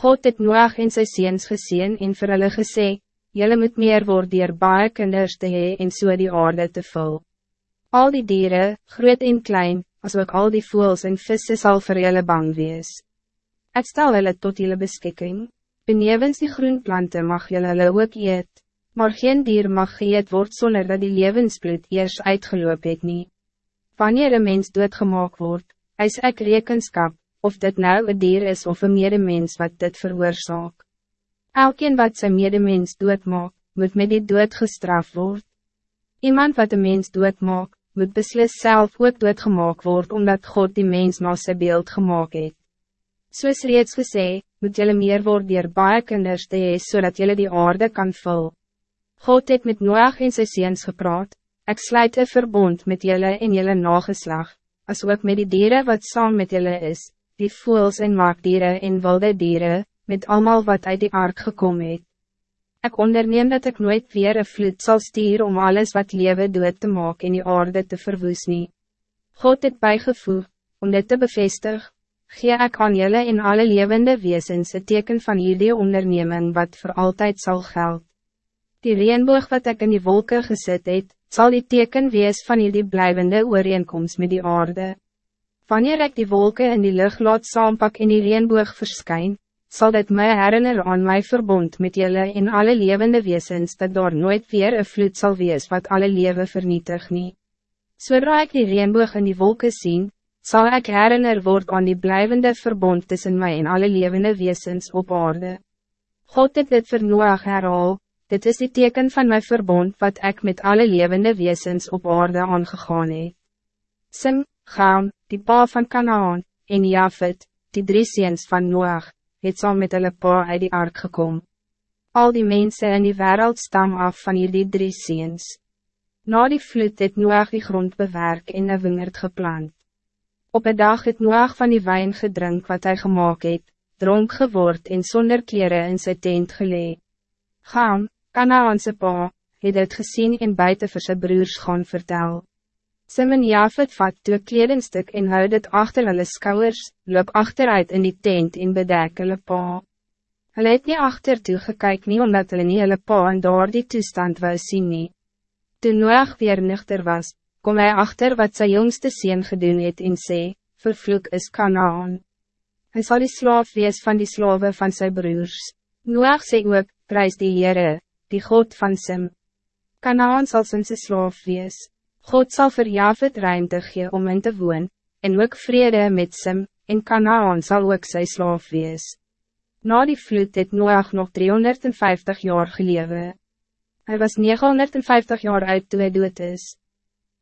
God het Noach en sy seens geseen en vir hulle gesê, Julle moet meer word dier baie kinders te hee en so die aarde te vul. Al die dieren, groot en klein, as ook al die voels en visse sal vir julle bang wees. Ek stel hulle tot julle beskikking, benevens die groenplanten mag julle hulle ook eet, maar geen dier mag geëet word zonder dat die levensbloed eers uitgeloop het nie. Wanneer een mens doodgemaak wordt, is ek rekenskap, of dit nou een dier is of een medemens wat dit veroorzaak. Elkeen wat zijn medemens doodmaak, moet met die dood gestraft worden. Iemand wat een mens doodmaak, moet beslis zelf ook doodgemaak worden omdat God die mens na sy beeld gemaakt het. Soos reeds gesê, moet jylle meer word dier baie kinders te hee, so dat jylle die aarde kan vul. God het met Noach en sy seens gepraat, ek sluit een verbond met jylle en jylle nageslag, as ook met die dieren wat saam met jylle is, die voels en maakdieren en wilde dieren, met allemaal wat uit die ark gekomen het. Ik onderneem dat ik nooit weer een vloed zal sturen om alles wat leven doet te maken in die aarde te verwoes nie. God het bijgevoeg, om dit te bevestigen, gee ek aan julle en alle levende wezens het teken van hierdie onderneming wat voor altijd zal geld. Die reenboog wat ik in die wolken gezet het, zal die teken wees van hierdie blijvende ooreenkomst met die aarde. Wanneer ik die wolken in die lucht laat saampak in die reenboog verskyn, zal dit mij herinner aan mijn verbond met jullie in alle levende wezens dat daar nooit weer een vloed zal wees wat alle leven vernietig nie. Zodra ik die reenboog in die wolken zien, zal ik herinner word aan die blijvende verbond tussen mij en alle levende wezens op aarde. God het dit vir Noach herhaal, dit is die teken van mijn verbond wat ik met alle levende wezens op aarde aangegaan het. Sim, Gaam, die pa van Canaan, en Jafet, die drie seens van Noach, het saam met hulle pa uit die ark gekom. Al die mensen in die wereld stam af van hierdie drie seens. Na die vloed het Noach die grond bewerk en een wingerd geplant. Op een dag het Noach van die wijn gedrink wat hij gemaakt het, dronk geword en zonder kleren in zijn tent gelee. Gaan, Kanaanse pa, het het gezien en buiten vir sy broers gaan vertel. Simon Jafet vat toe kledingstuk en hou dit achter hulle skouwers, loop achteruit in die tent en bedek hulle pa. Hulle het nie achter toe gekyk nie omdat hulle nie hulle pa in daar die toestand wou sien nie. Toen Noach weer nuchter was, kom hij achter wat zijn jongste sien gedoen het en sê, vervloek is Kanaan. Hij zal die slaaf wees van die slaven van zijn broers. Noach sê ook, prijs die Heere, die God van Sim. Kanaan zal zijn slaaf wees. God zal vir Javit ruimte gee om in te woon, en ook vrede met Sim, en Kanaan zal ook sy slaaf wees. Na die vloed het Noach nog 350 jaar gelewe. Hij was 950 jaar oud toen hij dood is.